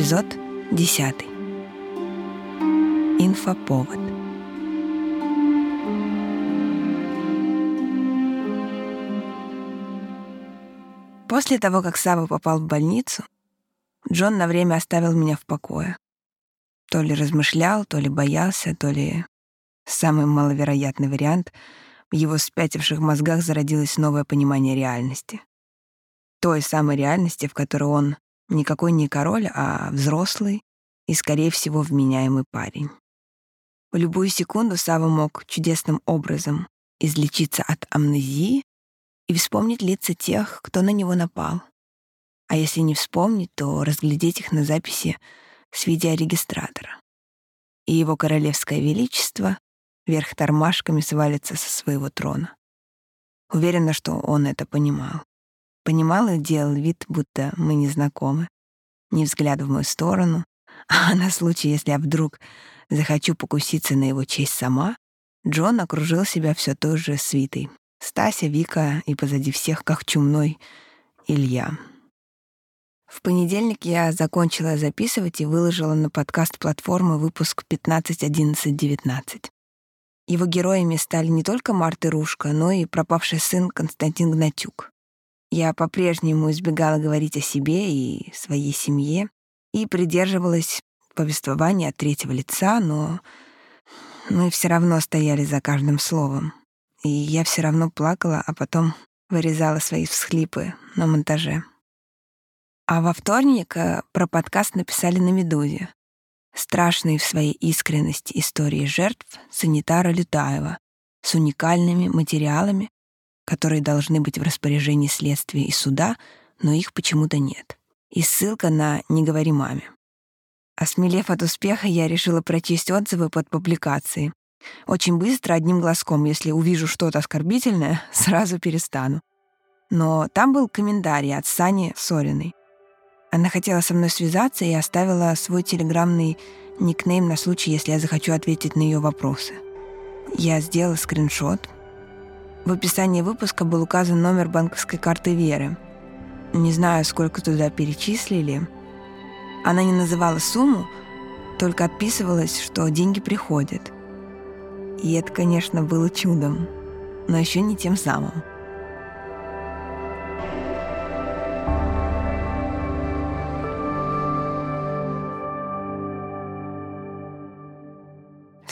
Эпизод 10. Инфоповод. После того, как Сава попал в больницу, Джон на время оставил меня в покое. То ли размышлял, то ли боялся, то ли самый маловероятный вариант — в его спятивших мозгах зародилось новое понимание реальности. Той самой реальности, в которой он никакой не король, а взрослый и, скорее всего, вменяемый парень. В любую секунду Сава мог чудесным образом излечиться от амнезии и вспомнить лица тех, кто на него напал. А если не вспомнить, то разглядеть их на записи с видеорегистратора. И его королевское величество вверх тормашками свалится со своего трона. Уверена, что он это понимал. Понимал и делал вид, будто мы не знакомы. Ни взгляд в мою сторону, а на случай, если я вдруг захочу покуситься на его честь сама, Джон окружил себя все той же свитой. Стася, Вика и позади всех, как чумной, Илья. В понедельник я закончила записывать и выложила на подкаст платформы выпуск 15.11.19. Его героями стали не только Марта Рушка, но и пропавший сын Константин Гнатюк. Я по-прежнему избегала говорить о себе и своей семье и придерживалась повествования от третьего лица, но мы все равно стояли за каждым словом. И я все равно плакала, а потом вырезала свои всхлипы на монтаже. А во вторник э, про подкаст написали на «Медузе». Страшные в своей искренности истории жертв санитара Лютаева с уникальными материалами, которые должны быть в распоряжении следствия и суда, но их почему-то нет. И ссылка на «Не говори маме». Осмелев от успеха, я решила прочесть отзывы под публикацией. Очень быстро, одним глазком, если увижу что-то оскорбительное, сразу перестану. Но там был комментарий от Сани Сориной. Она хотела со мной связаться и оставила свой телеграммный никнейм на случай, если я захочу ответить на ее вопросы. Я сделала скриншот. В описании выпуска был указан номер банковской карты Веры. Не знаю, сколько туда перечислили. Она не называла сумму, только отписывалась, что деньги приходят. И это, конечно, было чудом, но еще не тем самым.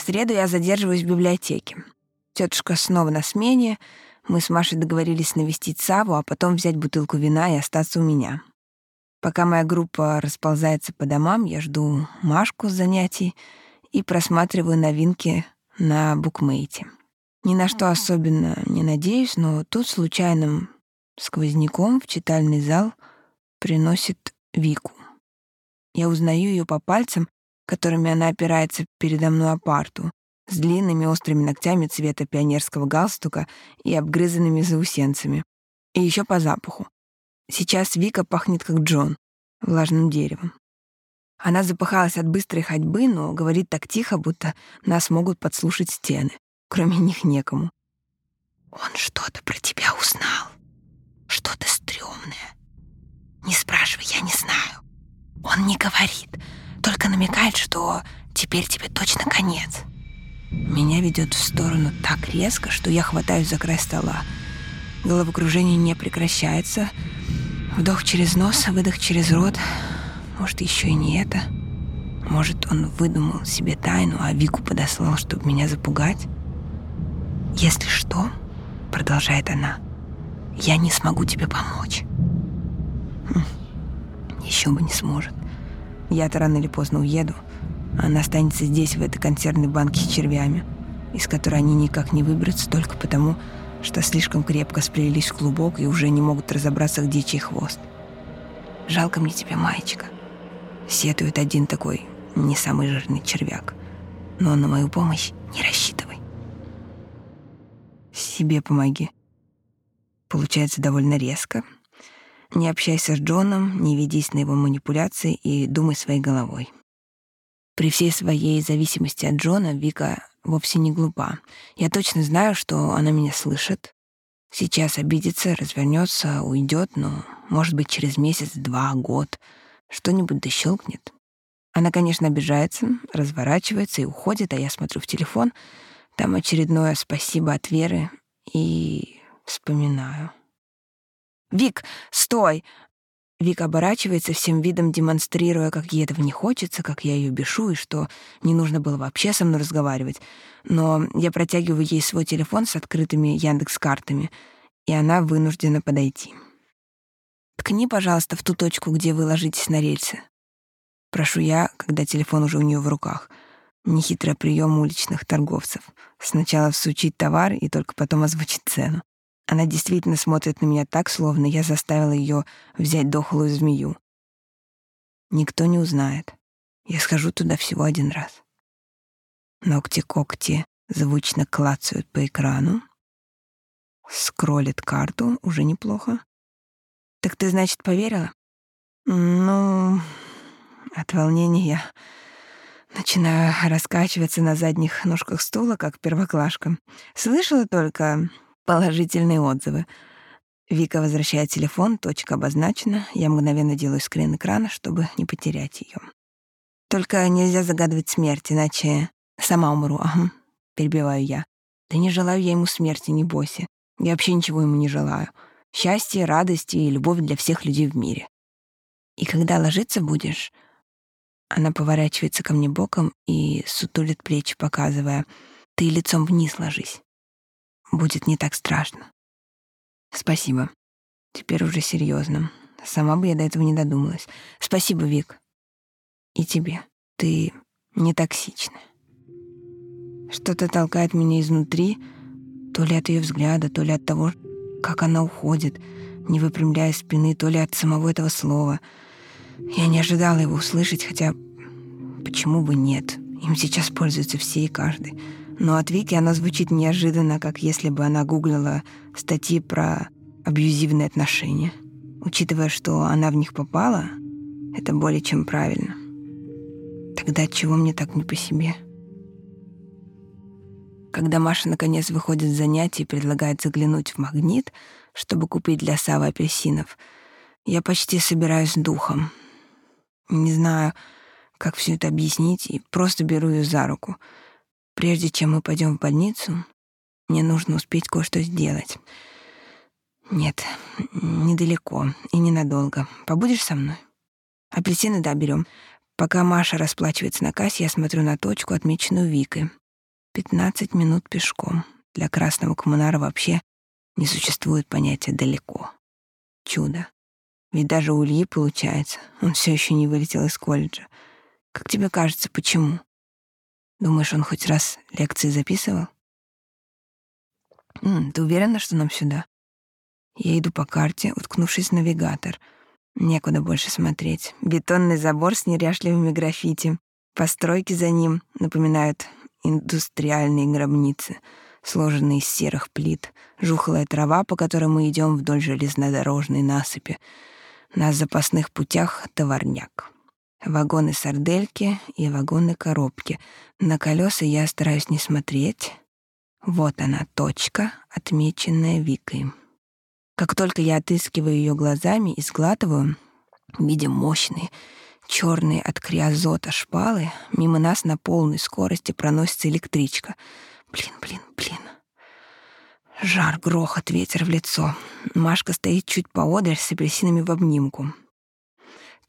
среду я задерживаюсь в библиотеке. Тетушка снова на смене. Мы с Машей договорились навестить Саву, а потом взять бутылку вина и остаться у меня. Пока моя группа расползается по домам, я жду Машку с занятий и просматриваю новинки на букмейте. Ни на что особенно не надеюсь, но тут случайным сквозняком в читальный зал приносит Вику. Я узнаю ее по пальцам которыми она опирается передо мной о парту, с длинными острыми ногтями цвета пионерского галстука и обгрызанными заусенцами. И еще по запаху. Сейчас Вика пахнет как Джон, влажным деревом. Она запыхалась от быстрой ходьбы, но говорит так тихо, будто нас могут подслушать стены. Кроме них некому. «Он что-то про тебя узнал. Что-то стрёмное. Не спрашивай, я не знаю. Он не говорит, только намекает, что теперь тебе точно конец. Меня ведет в сторону так резко, что я хватаюсь за край стола. Головокружение не прекращается. Вдох через нос, выдох через рот. Может, еще и не это. Может, он выдумал себе тайну, а Вику подослал, чтобы меня запугать? «Если что, — продолжает она, — я не смогу тебе помочь». Хм, еще бы не сможет. Я-то рано или поздно уеду. Она останется здесь, в этой консервной банке с червями, из которой они никак не выберутся только потому, что слишком крепко сплелись в клубок и уже не могут разобраться, где чей хвост. «Жалко мне тебя, маечка», — сетует один такой не самый жирный червяк. «Но на мою помощь не рассчитывай. Себе помоги». Получается довольно резко, не общайся с Джоном, не ведись на его манипуляции и думай своей головой. При всей своей зависимости от Джона Вика вовсе не глупа. Я точно знаю, что она меня слышит. Сейчас обидится, развернется, уйдет, но, может быть, через месяц, два, год что-нибудь дощелкнет, Она, конечно, обижается, разворачивается и уходит, а я смотрю в телефон. Там очередное спасибо от Веры и вспоминаю. «Вик, стой!» Вика оборачивается, всем видом демонстрируя, как ей этого не хочется, как я ее бешу, и что не нужно было вообще со мной разговаривать. Но я протягиваю ей свой телефон с открытыми Яндекс-картами, и она вынуждена подойти. «Ткни, пожалуйста, в ту точку, где вы ложитесь на рельсы». Прошу я, когда телефон уже у нее в руках. Нехитрый прием уличных торговцев. Сначала всучить товар и только потом озвучить цену. Она действительно смотрит на меня так, словно я заставила ее взять дохлую змею. Никто не узнает. Я схожу туда всего один раз. Ногти-когти звучно клацают по экрану. Скроллит карту, уже неплохо. «Так ты, значит, поверила?» «Ну...» От волнения я начинаю раскачиваться на задних ножках стула, как первоклашка. Слышала только Положительные отзывы. Вика возвращает телефон, точка обозначена. Я мгновенно делаю скрин экрана, чтобы не потерять ее. Только нельзя загадывать смерть, иначе сама умру. Ага, перебиваю я. Да не желаю я ему смерти, не бойся. Я вообще ничего ему не желаю. Счастья, радости и любовь для всех людей в мире. И когда ложиться будешь... Она поворачивается ко мне боком и сутулит плечи, показывая. Ты лицом вниз ложись будет не так страшно. Спасибо. Теперь уже серьезно. Сама бы я до этого не додумалась. Спасибо, Вик. И тебе. Ты не токсичная. Что-то толкает меня изнутри, то ли от ее взгляда, то ли от того, как она уходит, не выпрямляя спины, то ли от самого этого слова. Я не ожидала его услышать, хотя почему бы нет? Им сейчас пользуются все и каждый. Но от Вики оно звучит неожиданно, как если бы она гуглила статьи про абьюзивные отношения. Учитывая, что она в них попала, это более чем правильно. Тогда чего мне так не по себе? Когда Маша наконец выходит с занятий и предлагает заглянуть в магнит, чтобы купить для Савы апельсинов, я почти собираюсь духом. Не знаю, как все это объяснить, и просто беру ее за руку — Прежде чем мы пойдем в больницу, мне нужно успеть кое-что сделать. Нет, недалеко и ненадолго. Побудешь со мной? Апельсины, да, берем. Пока Маша расплачивается на кассе, я смотрю на точку, отмеченную Викой. Пятнадцать минут пешком. Для красного коммунара вообще не существует понятия «далеко». Чудо. Ведь даже у Ильи получается. Он все еще не вылетел из колледжа. Как тебе кажется, почему? Думаешь, он хоть раз лекции записывал? М, ты уверена, что нам сюда? Я иду по карте, уткнувшись в навигатор. Некуда больше смотреть. Бетонный забор с неряшливыми граффити. Постройки за ним напоминают индустриальные гробницы, сложенные из серых плит. Жухлая трава, по которой мы идем вдоль железнодорожной насыпи. На запасных путях товарняк. Вагоны-сардельки и вагоны-коробки. На колеса я стараюсь не смотреть. Вот она, точка, отмеченная Викой. Как только я отыскиваю ее глазами и сглатываю, видя мощные, черные от криозота шпалы, мимо нас на полной скорости проносится электричка. Блин, блин, блин. Жар, грохот, ветер в лицо. Машка стоит чуть поодаль с апельсинами в обнимку.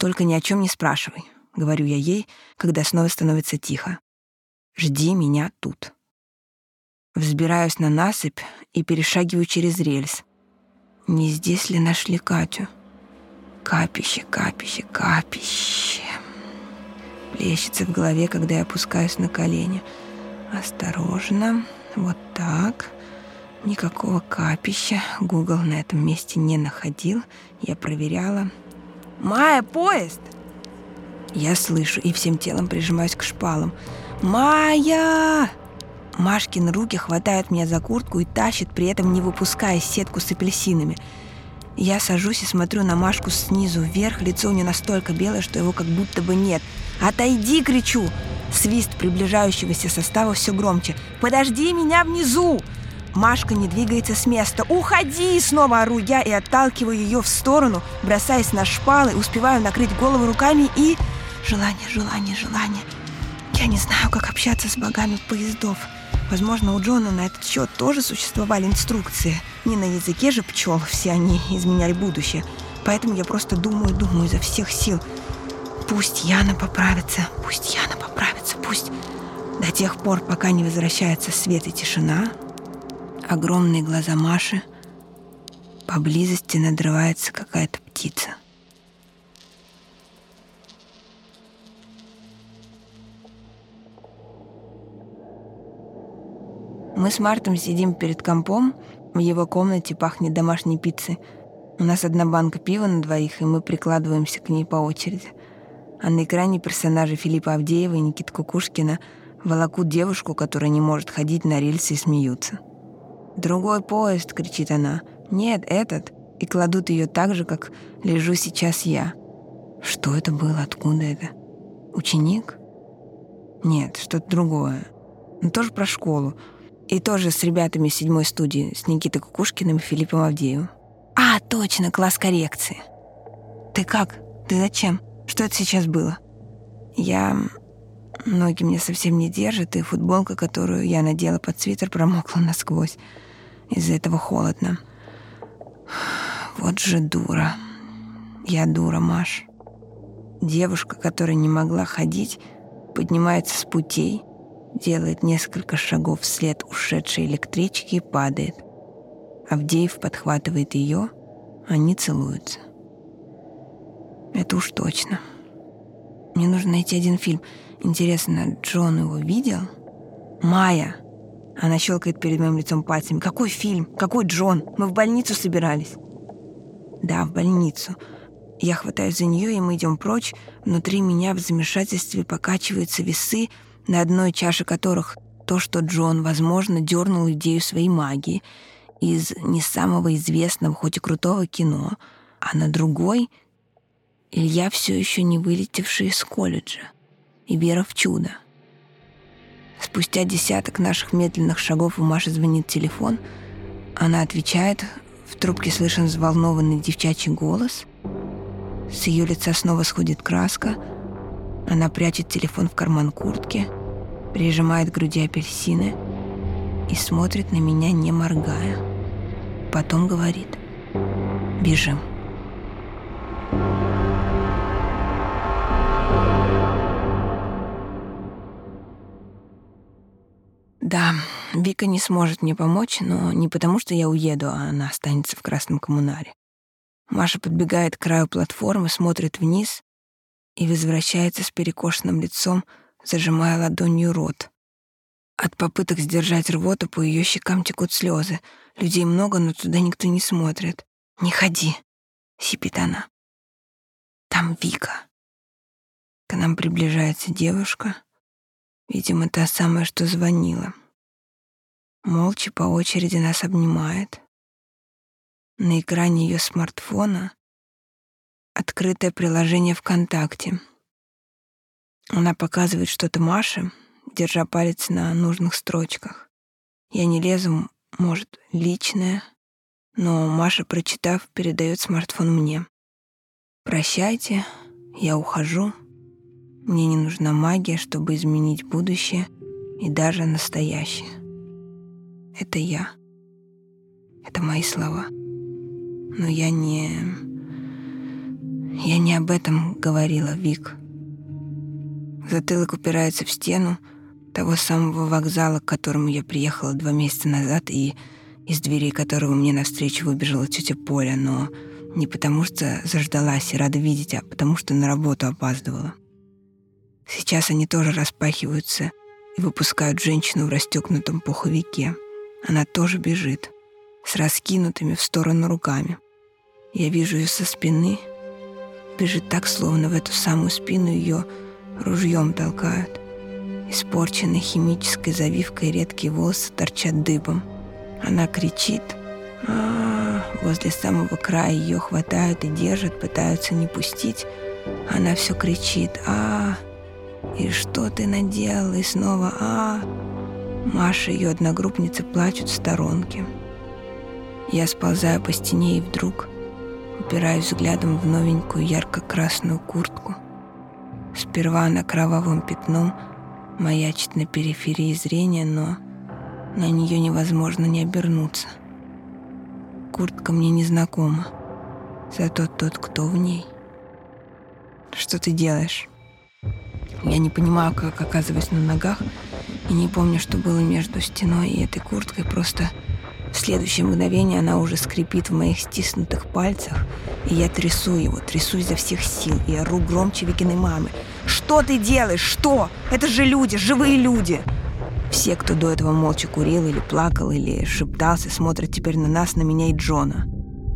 Только ни о чем не спрашивай, говорю я ей, когда снова становится тихо. Жди меня тут. Взбираюсь на насыпь и перешагиваю через рельс. Не здесь ли нашли Катю? Капище, капище, капище. Плещется в голове, когда я опускаюсь на колени. Осторожно, вот так. Никакого капища Google на этом месте не находил. Я проверяла. «Майя, поезд!» Я слышу и всем телом прижимаюсь к шпалам. «Майя!» Машкин руки хватают меня за куртку и тащат, при этом не выпуская сетку с апельсинами. Я сажусь и смотрю на Машку снизу вверх, лицо у нее настолько белое, что его как будто бы нет. «Отойди!» — кричу. Свист приближающегося состава все громче. «Подожди меня внизу!» Машка не двигается с места. «Уходи!» Снова ору я и отталкиваю ее в сторону, бросаясь на шпалы, успеваю накрыть голову руками и... Желание, желание, желание. Я не знаю, как общаться с богами поездов. Возможно, у Джона на этот счет тоже существовали инструкции. Не на языке же пчел, все они изменяли будущее. Поэтому я просто думаю, думаю изо всех сил. Пусть Яна поправится, пусть Яна поправится, пусть... До тех пор, пока не возвращается свет и тишина, огромные глаза Маши, поблизости надрывается какая-то птица. Мы с Мартом сидим перед компом, в его комнате пахнет домашней пиццей. У нас одна банка пива на двоих, и мы прикладываемся к ней по очереди. А на экране персонажи Филиппа Авдеева и Никиты Кукушкина — волокут девушку, которая не может ходить на рельсы и смеются. «Другой поезд!» — кричит она. «Нет, этот!» И кладут ее так же, как лежу сейчас я. Что это было? Откуда это? Ученик? Нет, что-то другое. Но ну, тоже про школу. И тоже с ребятами седьмой студии, с Никитой Кукушкиным и Филиппом Авдеевым. А, точно, класс коррекции. Ты как? Ты зачем? Что это сейчас было? Я... Ноги мне совсем не держат, и футболка, которую я надела под свитер, промокла насквозь. Из-за этого холодно. Вот же дура. Я дура, Маш. Девушка, которая не могла ходить, поднимается с путей, делает несколько шагов вслед ушедшей электрички и падает. Авдеев подхватывает ее, они целуются. Это уж точно. Мне нужно найти один фильм — Интересно, Джон его видел? Майя. Она щелкает перед моим лицом пальцами. Какой фильм? Какой Джон? Мы в больницу собирались. Да, в больницу. Я хватаюсь за нее, и мы идем прочь. Внутри меня в замешательстве покачиваются весы, на одной чаше которых то, что Джон, возможно, дернул идею своей магии из не самого известного, хоть и крутого кино, а на другой — Илья все еще не вылетевший из колледжа и вера в чудо. Спустя десяток наших медленных шагов у Маши звонит телефон. Она отвечает, в трубке слышен взволнованный девчачий голос. С ее лица снова сходит краска. Она прячет телефон в карман куртки, прижимает к груди апельсины и смотрит на меня, не моргая. Потом говорит «Бежим». Да, Вика не сможет мне помочь, но не потому, что я уеду, а она останется в красном коммунаре. Маша подбегает к краю платформы, смотрит вниз и возвращается с перекошенным лицом, зажимая ладонью рот. От попыток сдержать рвоту по ее щекам текут слезы. Людей много, но туда никто не смотрит. «Не ходи», — сипит она. «Там Вика». К нам приближается девушка, видимо, та самая, что звонила молча по очереди нас обнимает. На экране ее смартфона открытое приложение ВКонтакте. Она показывает что-то Маше, держа палец на нужных строчках. Я не лезу, может, личное, но Маша, прочитав, передает смартфон мне. «Прощайте, я ухожу. Мне не нужна магия, чтобы изменить будущее и даже настоящее». Это я. Это мои слова. Но я не... Я не об этом говорила, Вик. Затылок упирается в стену того самого вокзала, к которому я приехала два месяца назад, и из дверей которого мне навстречу выбежала тетя Поля, но не потому что заждалась и рада видеть, а потому что на работу опаздывала. Сейчас они тоже распахиваются и выпускают женщину в расстегнутом пуховике — она тоже бежит, с раскинутыми в сторону руками. Я вижу ее со спины. Бежит так, словно в эту самую спину ее ружьем толкают. Испорченной химической завивкой редкие волосы торчат дыбом. Она кричит. А -а -а. Возле самого края ее хватают и держат, пытаются не пустить. Она все кричит. А, -а, -а. И что ты наделал? И снова а. Маша и ее одногруппницы плачут в сторонке. Я сползаю по стене и вдруг упираюсь взглядом в новенькую ярко-красную куртку. Сперва она кровавым пятном маячит на периферии зрения, но на нее невозможно не обернуться. Куртка мне незнакома, зато тот, кто в ней. Что ты делаешь? Я не понимаю, как оказываюсь на ногах, и не помню, что было между стеной и этой курткой, просто в следующее мгновение она уже скрипит в моих стиснутых пальцах, и я трясу его, трясу изо всех сил, и ору громче Викиной мамы. «Что ты делаешь? Что? Это же люди, живые люди!» Все, кто до этого молча курил или плакал, или шептался, смотрят теперь на нас, на меня и Джона.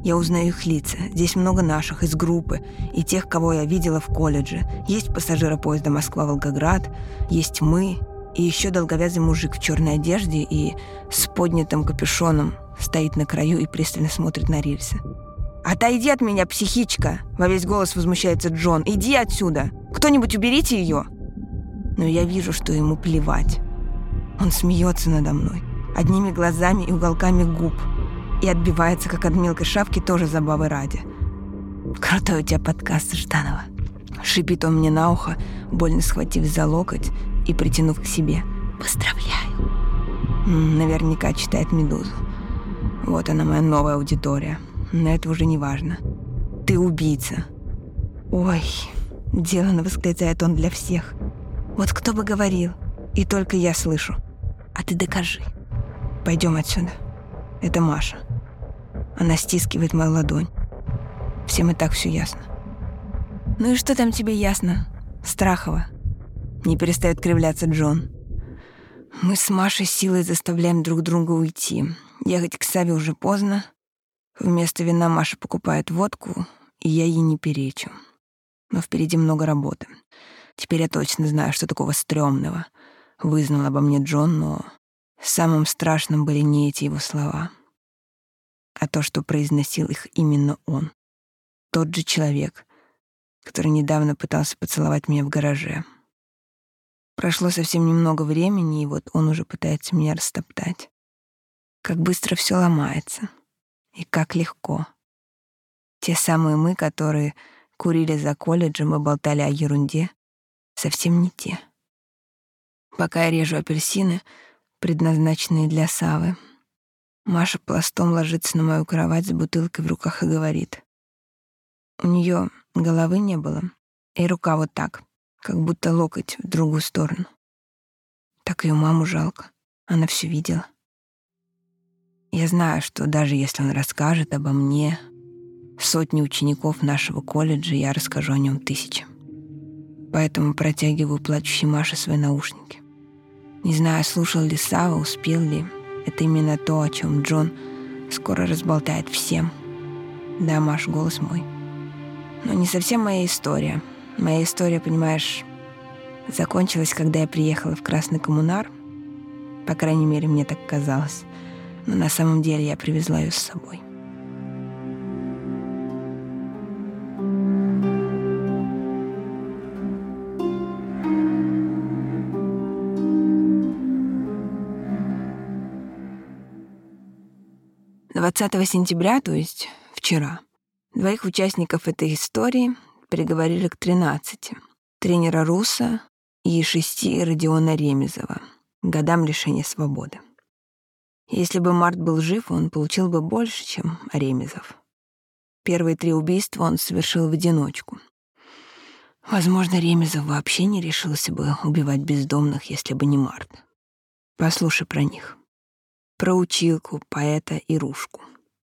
Я узнаю их лица. Здесь много наших, из группы, и тех, кого я видела в колледже. Есть пассажиры поезда Москва-Волгоград, есть мы, и еще долговязый мужик в черной одежде и с поднятым капюшоном стоит на краю и пристально смотрит на рельсы. «Отойди от меня, психичка!» — во весь голос возмущается Джон. «Иди отсюда! Кто-нибудь уберите ее!» Но я вижу, что ему плевать. Он смеется надо мной, одними глазами и уголками губ, и отбивается, как от мелкой шавки, тоже забавы ради. «Крутой у тебя подкаст, Жданова!» Шипит он мне на ухо, больно схватив за локоть и притянув к себе. «Поздравляю!» Наверняка читает «Медузу». Вот она, моя новая аудитория. Но это уже не важно. Ты убийца. Ой, делано восклицает он для всех. Вот кто бы говорил. И только я слышу. А ты докажи. Пойдем отсюда. Это Маша. Она стискивает мою ладонь. Всем и так все ясно. Ну и что там тебе ясно? Страхово. Не перестает кривляться Джон. Мы с Машей силой заставляем друг друга уйти. Ехать к Саве уже поздно. Вместо вина Маша покупает водку, и я ей не перечу. Но впереди много работы. Теперь я точно знаю, что такого стрёмного. Вызнал обо мне Джон, но самым страшным были не эти его слова, а то, что произносил их именно он. Тот же человек, который недавно пытался поцеловать меня в гараже. Прошло совсем немного времени, и вот он уже пытается меня растоптать. Как быстро все ломается. И как легко. Те самые мы, которые курили за колледжем и болтали о ерунде, совсем не те. Пока я режу апельсины, предназначенные для Савы, Маша пластом ложится на мою кровать с бутылкой в руках и говорит. У нее головы не было, и рука вот так — как будто локоть в другую сторону. Так ее маму жалко, она все видела. Я знаю, что даже если он расскажет обо мне, сотни учеников нашего колледжа, я расскажу о нем тысячи. Поэтому протягиваю плачущей Маше свои наушники. Не знаю, слушал ли Сава, успел ли. Это именно то, о чем Джон скоро разболтает всем. Да, Маш, голос мой. Но не совсем моя история — Моя история, понимаешь, закончилась, когда я приехала в Красный Коммунар. По крайней мере, мне так казалось. Но на самом деле я привезла ее с собой. Двадцатого сентября, то есть вчера, двоих участников этой истории приговорили к 13. Тренера Руса и шести Родиона Ремезова, годам лишения свободы. Если бы Март был жив, он получил бы больше, чем Ремезов. Первые три убийства он совершил в одиночку. Возможно, Ремезов вообще не решился бы убивать бездомных, если бы не Март. Послушай про них. Про училку, поэта и Рушку.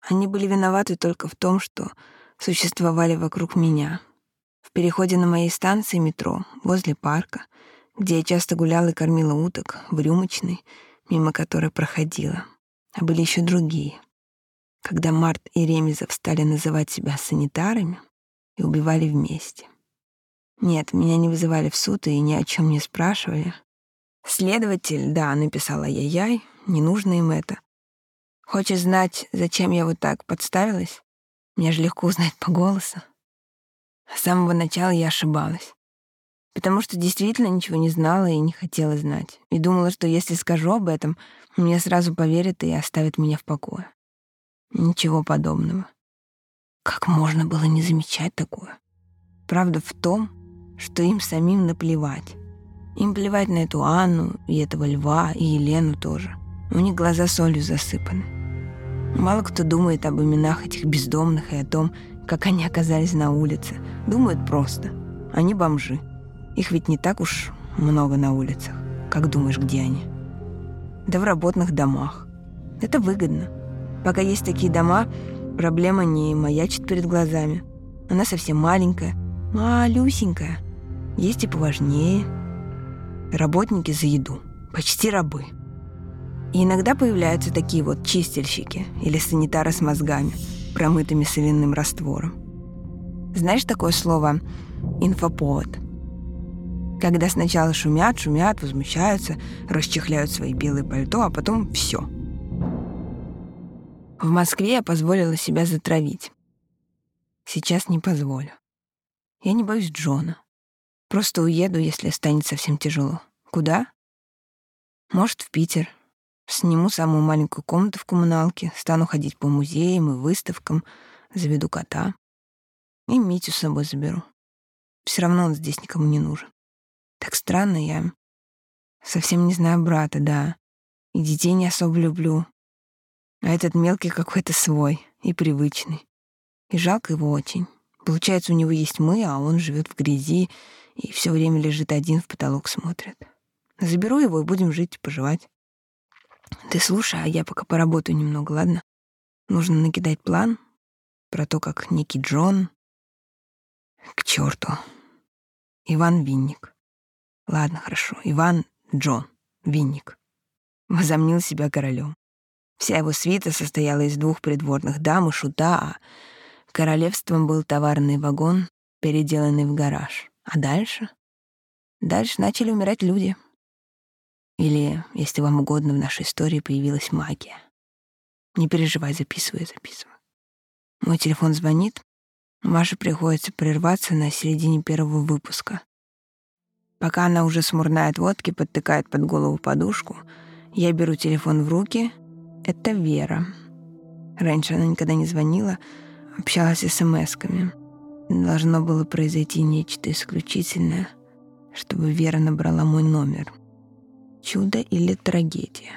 Они были виноваты только в том, что существовали вокруг меня, в переходе на моей станции метро, возле парка, где я часто гуляла и кормила уток, в рюмочной, мимо которой проходила. А были еще другие. Когда Март и Ремезов стали называть себя санитарами и убивали вместе. Нет, меня не вызывали в суд и ни о чем не спрашивали. Следователь, да, написала я-яй, не нужно им это. Хочешь знать, зачем я вот так подставилась? Мне же легко узнать по голосу. С самого начала я ошибалась. Потому что действительно ничего не знала и не хотела знать. И думала, что если скажу об этом, мне сразу поверят и оставят меня в покое. Ничего подобного. Как можно было не замечать такое? Правда в том, что им самим наплевать. Им плевать на эту Анну и этого Льва, и Елену тоже. У них глаза солью засыпаны. Мало кто думает об именах этих бездомных и о том, как они оказались на улице. Думают просто. Они бомжи. Их ведь не так уж много на улицах. Как думаешь, где они? Да в работных домах. Это выгодно. Пока есть такие дома, проблема не маячит перед глазами. Она совсем маленькая, малюсенькая. Есть и поважнее. Работники за еду. Почти рабы. И иногда появляются такие вот чистильщики или санитары с мозгами, промытыми соляным раствором. Знаешь такое слово «инфоповод»? Когда сначала шумят, шумят, возмущаются, расчехляют свои белые пальто, а потом все. В Москве я позволила себя затравить. Сейчас не позволю. Я не боюсь Джона. Просто уеду, если станет совсем тяжело. Куда? Может, в Питер, Сниму самую маленькую комнату в коммуналке, стану ходить по музеям и выставкам, заведу кота. И Митю с собой заберу. Все равно он здесь никому не нужен. Так странно, я совсем не знаю брата, да. И детей не особо люблю. А этот мелкий какой-то свой и привычный. И жалко его очень. Получается, у него есть мы, а он живет в грязи и все время лежит один в потолок смотрит. Заберу его и будем жить, поживать. Ты слушай, а я пока поработаю немного, ладно? Нужно накидать план про то, как некий Джон... К черту. Иван Винник. Ладно, хорошо. Иван Джон Винник. Возомнил себя королем. Вся его свита состояла из двух придворных дам и шута, а королевством был товарный вагон, переделанный в гараж. А дальше? Дальше начали умирать люди — или, если вам угодно, в нашей истории появилась магия. Не переживай, записывай, записывай. Мой телефон звонит. Маше приходится прерваться на середине первого выпуска. Пока она уже смурная от водки, подтыкает под голову подушку, я беру телефон в руки. Это Вера. Раньше она никогда не звонила, общалась смс-ками. Должно было произойти нечто исключительное, чтобы Вера набрала мой номер — Чудо или трагедия?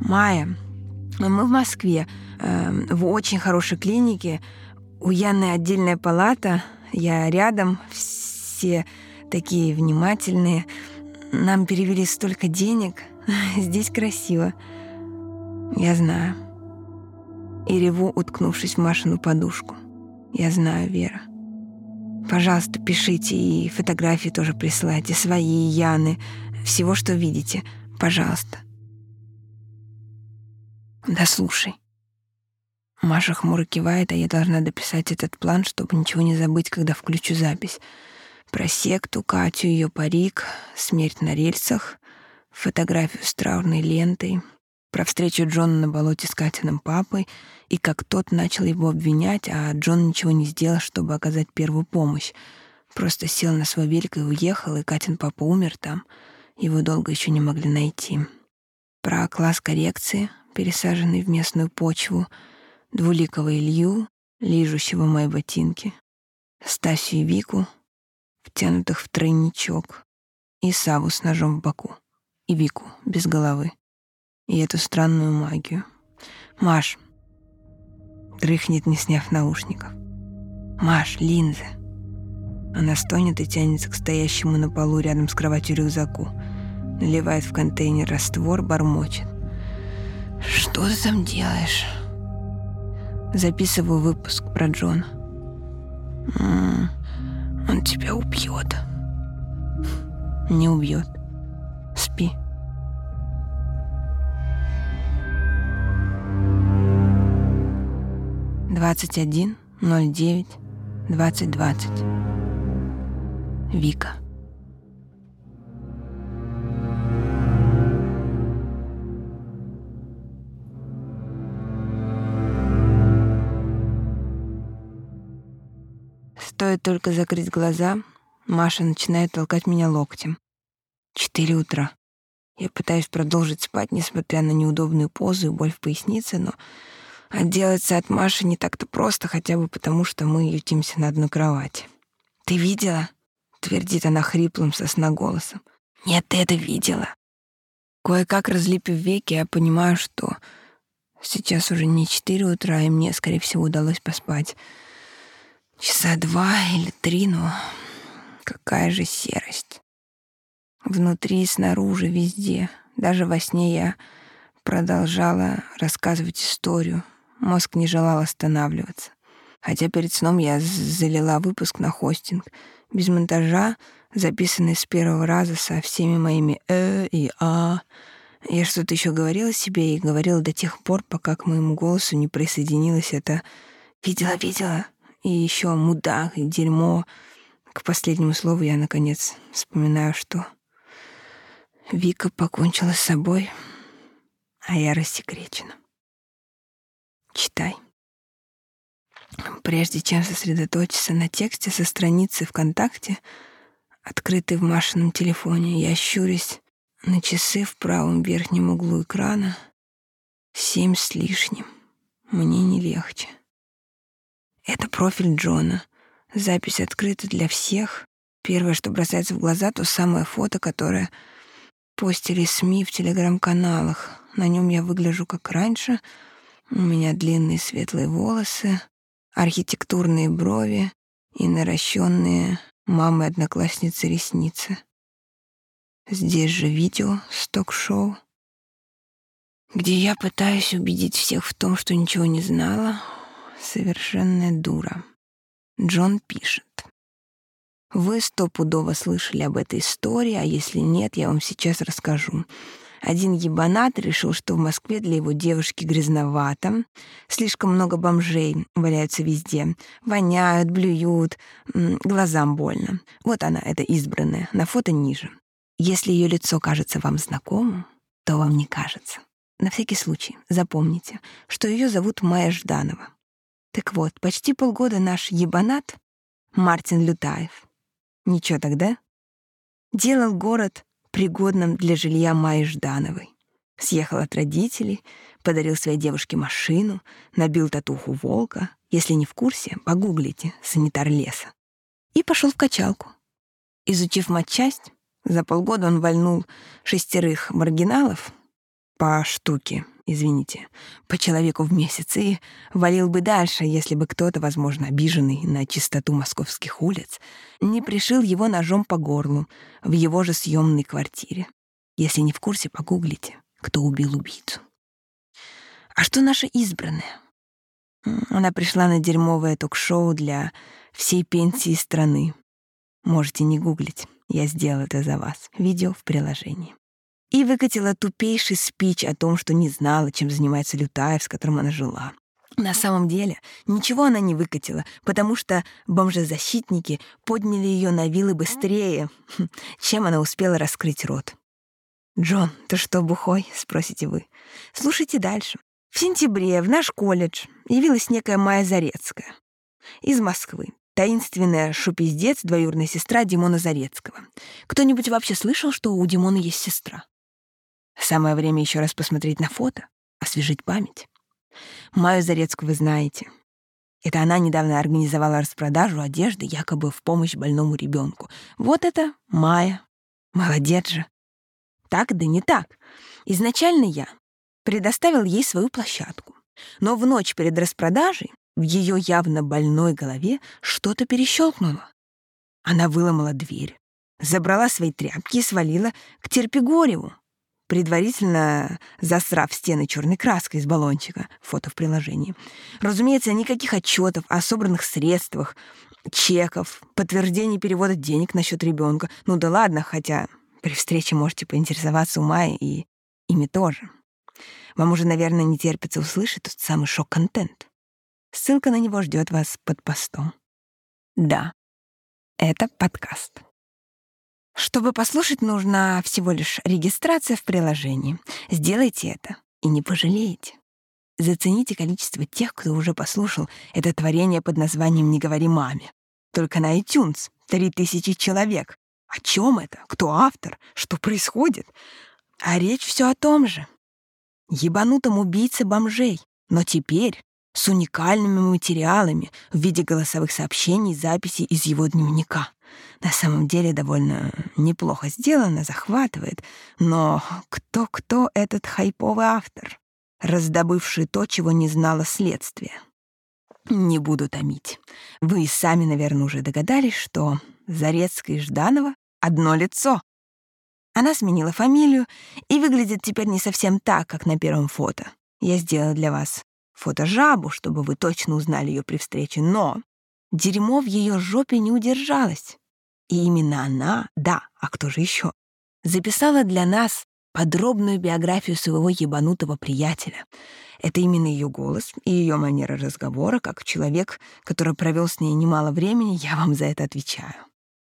Майя, мы в Москве, э, в очень хорошей клинике. У Яны отдельная палата, я рядом, все такие внимательные. Нам перевели столько денег, здесь красиво. Я знаю. И реву, уткнувшись в Машину подушку. Я знаю, Вера. Пожалуйста, пишите и фотографии тоже присылайте, свои, Яны, всего, что видите. Пожалуйста. Да слушай. Маша хмуро кивает, а я должна дописать этот план, чтобы ничего не забыть, когда включу запись. Про секту, Катю, ее парик, смерть на рельсах, фотографию с траурной лентой, про встречу Джона на болоте с Катиным папой и как тот начал его обвинять, а Джон ничего не сделал, чтобы оказать первую помощь. Просто сел на свой велик и уехал, и Катин папа умер там — его долго еще не могли найти. Про класс коррекции, пересаженный в местную почву, двуликого Илью, лижущего мои ботинки, Стасю и Вику, втянутых в тройничок, и Саву с ножом в боку, и Вику без головы, и эту странную магию. Маш дрыхнет, не сняв наушников. Маш, линзы. Она стонет и тянется к стоящему на полу рядом с кроватью рюкзаку. Наливает в контейнер раствор, бормочет. «Что ты там делаешь?» Записываю выпуск про Джона. «М -м, «Он тебя убьет». «Не убьет. 21 09 2020. Вика. Стоит только закрыть глаза, Маша начинает толкать меня локтем. Четыре утра. Я пытаюсь продолжить спать, несмотря на неудобную позу и боль в пояснице, но отделаться от Маши не так-то просто, хотя бы потому, что мы ютимся на одной кровати. «Ты видела?» — твердит она хриплым сосноголосом. «Нет, ты это видела». Кое-как разлепив веки, я понимаю, что сейчас уже не четыре утра, и мне, скорее всего, удалось поспать часа два или три, но какая же серость. Внутри и снаружи, везде. Даже во сне я продолжала рассказывать историю. Мозг не желал останавливаться. Хотя перед сном я залила выпуск на хостинг. Без монтажа, записанный с первого раза со всеми моими «э» и «а». Я что-то еще говорила себе и говорила до тех пор, пока к моему голосу не присоединилось это «видела, видела» и еще «мудак» и «дерьмо». К последнему слову я, наконец, вспоминаю, что Вика покончила с собой, а я рассекречена. Читай. Прежде чем сосредоточиться на тексте со страницы ВКонтакте, открытой в Машином телефоне, я щурюсь на часы в правом верхнем углу экрана. Семь с лишним. Мне не легче. Это профиль Джона. Запись открыта для всех. Первое, что бросается в глаза, то самое фото, которое постили СМИ в телеграм-каналах. На нем я выгляжу как раньше. У меня длинные светлые волосы, архитектурные брови и наращенные мамы-одноклассницы ресницы. Здесь же видео с ток-шоу, где я пытаюсь убедить всех в том, что ничего не знала. Совершенная дура. Джон пишет. Вы стопудово слышали об этой истории, а если нет, я вам сейчас расскажу. Один ебанат решил, что в Москве для его девушки грязновато. Слишком много бомжей валяются везде. Воняют, блюют, глазам больно. Вот она, эта избранная, на фото ниже. Если ее лицо кажется вам знакомым, то вам не кажется. На всякий случай запомните, что ее зовут Майя Жданова. Так вот, почти полгода наш ебанат, Мартин Лютаев, ничего тогда, делал город пригодном для жилья Майи Ждановой. Съехал от родителей, подарил своей девушке машину, набил татуху волка. Если не в курсе, погуглите «санитар леса». И пошел в качалку. Изучив матчасть, за полгода он вальнул шестерых маргиналов по штуке, извините, по человеку в месяц и валил бы дальше, если бы кто-то, возможно, обиженный на чистоту московских улиц, не пришил его ножом по горлу в его же съемной квартире. Если не в курсе, погуглите, кто убил убийцу. А что наша избранная? Она пришла на дерьмовое ток-шоу для всей пенсии страны. Можете не гуглить, я сделала это за вас. Видео в приложении и выкатила тупейший спич о том, что не знала, чем занимается Лютаев, с которым она жила. На самом деле ничего она не выкатила, потому что бомжезащитники подняли ее на вилы быстрее, чем она успела раскрыть рот. «Джон, ты что, бухой?» — спросите вы. Слушайте дальше. В сентябре в наш колледж явилась некая Майя Зарецкая из Москвы. Таинственная шупиздец, двоюродная сестра Димона Зарецкого. Кто-нибудь вообще слышал, что у Димона есть сестра? Самое время еще раз посмотреть на фото, освежить память. Маю Зарецкую вы знаете. Это она недавно организовала распродажу одежды якобы в помощь больному ребенку. Вот это Майя. Молодец же. Так да не так. Изначально я предоставил ей свою площадку. Но в ночь перед распродажей в ее явно больной голове что-то перещелкнуло. Она выломала дверь, забрала свои тряпки и свалила к Терпигореву, предварительно засрав стены черной краской из баллончика, фото в приложении. Разумеется, никаких отчетов о собранных средствах, чеков, подтверждений перевода денег на счет ребенка. Ну да ладно, хотя при встрече можете поинтересоваться у Майи и ими тоже. Вам уже, наверное, не терпится услышать тот самый шок-контент. Ссылка на него ждет вас под постом. Да, это подкаст. Чтобы послушать, нужна всего лишь регистрация в приложении. Сделайте это и не пожалеете. Зацените количество тех, кто уже послушал это творение под названием «Не говори маме». Только на iTunes три тысячи человек. О чем это? Кто автор? Что происходит? А речь все о том же. Ебанутом убийце бомжей. Но теперь с уникальными материалами в виде голосовых сообщений записей из его дневника — На самом деле довольно неплохо сделано, захватывает. Но кто-кто этот хайповый автор, раздобывший то, чего не знало следствие? Не буду томить. Вы и сами, наверное, уже догадались, что Зарецкая и Жданова — одно лицо. Она сменила фамилию и выглядит теперь не совсем так, как на первом фото. Я сделала для вас фото-жабу, чтобы вы точно узнали ее при встрече, но дерьмо в ее жопе не удержалось. И именно она, да, а кто же еще, записала для нас подробную биографию своего ебанутого приятеля. Это именно ее голос и ее манера разговора, как человек, который провел с ней немало времени, я вам за это отвечаю.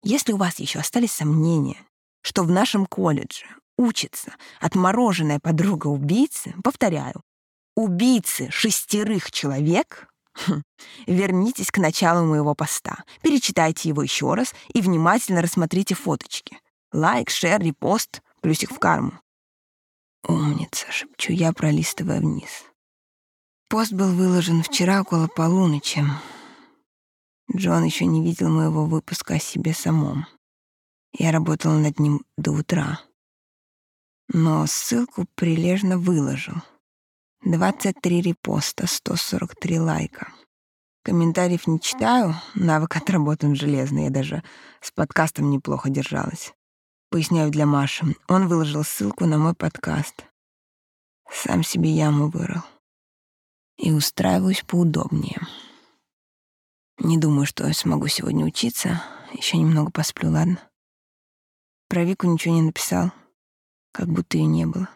Если у вас еще остались сомнения, что в нашем колледже учится отмороженная подруга убийцы, повторяю, убийцы шестерых человек, вернитесь к началу моего поста, перечитайте его еще раз и внимательно рассмотрите фоточки. Лайк, шер, репост, плюсик в карму. «Умница», — шепчу я, пролистывая вниз. Пост был выложен вчера около полуночи. Джон еще не видел моего выпуска о себе самом. Я работала над ним до утра. Но ссылку прилежно выложил. 23 репоста, 143 лайка. Комментариев не читаю, навык отработан железный, я даже с подкастом неплохо держалась. Поясняю для Маши. Он выложил ссылку на мой подкаст. Сам себе яму вырыл. И устраиваюсь поудобнее. Не думаю, что я смогу сегодня учиться. Еще немного посплю, ладно? Про Вику ничего не написал, как будто ее не было.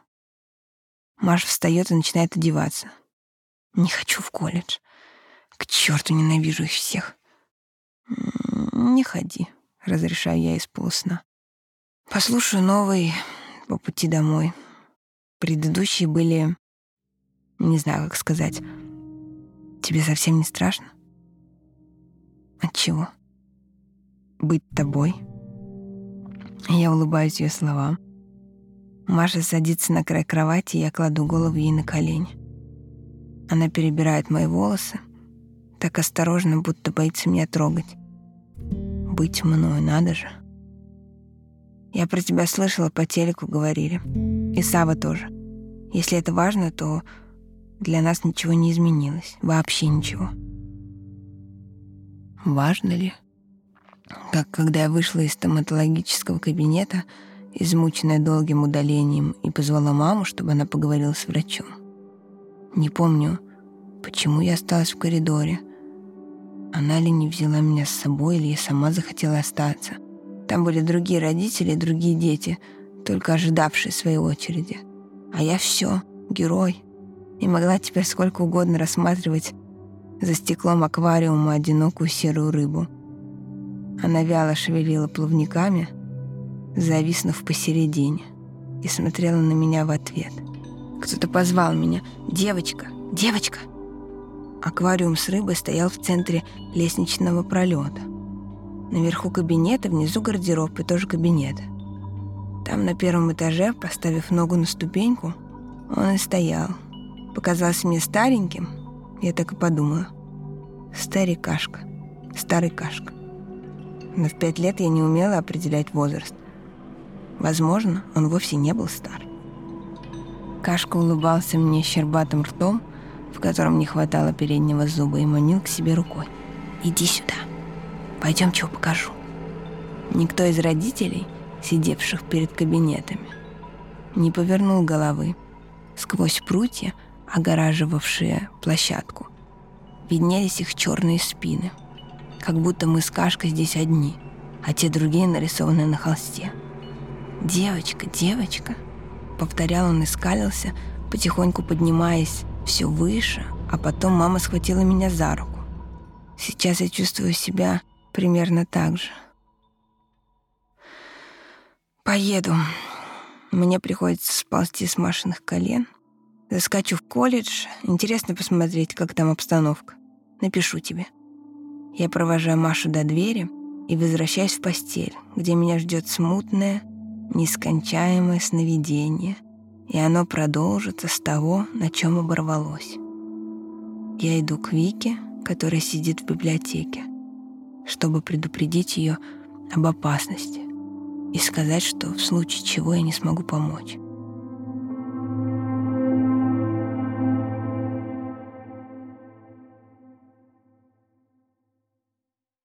Маша встает и начинает одеваться. Не хочу в колледж. К черту ненавижу их всех. Не ходи, разрешаю я из полусна. Послушаю новый по пути домой. Предыдущие были... Не знаю, как сказать. Тебе совсем не страшно? От чего? Быть тобой? Я улыбаюсь ее словам. Маша садится на край кровати, и я кладу голову ей на колени. Она перебирает мои волосы, так осторожно, будто боится меня трогать. Быть мной, надо же. Я про тебя слышала, по телеку говорили. И Сава тоже. Если это важно, то для нас ничего не изменилось. Вообще ничего. Важно ли? Как когда я вышла из стоматологического кабинета, измученная долгим удалением, и позвала маму, чтобы она поговорила с врачом. Не помню, почему я осталась в коридоре. Она ли не взяла меня с собой, или я сама захотела остаться. Там были другие родители и другие дети, только ожидавшие своей очереди. А я все, герой, и могла теперь сколько угодно рассматривать за стеклом аквариума одинокую серую рыбу. Она вяло шевелила плавниками, зависнув посередине, и смотрела на меня в ответ. Кто-то позвал меня «Девочка! Девочка!» Аквариум с рыбой стоял в центре лестничного пролета. Наверху кабинета, внизу гардероб и тоже кабинет. Там на первом этаже, поставив ногу на ступеньку, он и стоял. Показался мне стареньким, я так и подумала. Старикашка, старый кашка. Но в пять лет я не умела определять возраст. Возможно, он вовсе не был стар. Кашка улыбался мне щербатым ртом, в котором не хватало переднего зуба, и манил к себе рукой. «Иди сюда». Пойдем, что покажу. Никто из родителей, сидевших перед кабинетами, не повернул головы. Сквозь прутья, огораживавшие площадку, виднелись их черные спины, как будто мы с Кашкой здесь одни, а те другие нарисованы на холсте. «Девочка, девочка!» — повторял он и скалился, потихоньку поднимаясь все выше, а потом мама схватила меня за руку. Сейчас я чувствую себя примерно так же. Поеду. Мне приходится сползти с Машиных колен. Заскочу в колледж. Интересно посмотреть, как там обстановка. Напишу тебе. Я провожаю Машу до двери и возвращаюсь в постель, где меня ждет смутное, нескончаемое сновидение, и оно продолжится с того, на чем оборвалось. Я иду к Вике, которая сидит в библиотеке чтобы предупредить ее об опасности и сказать, что в случае чего я не смогу помочь.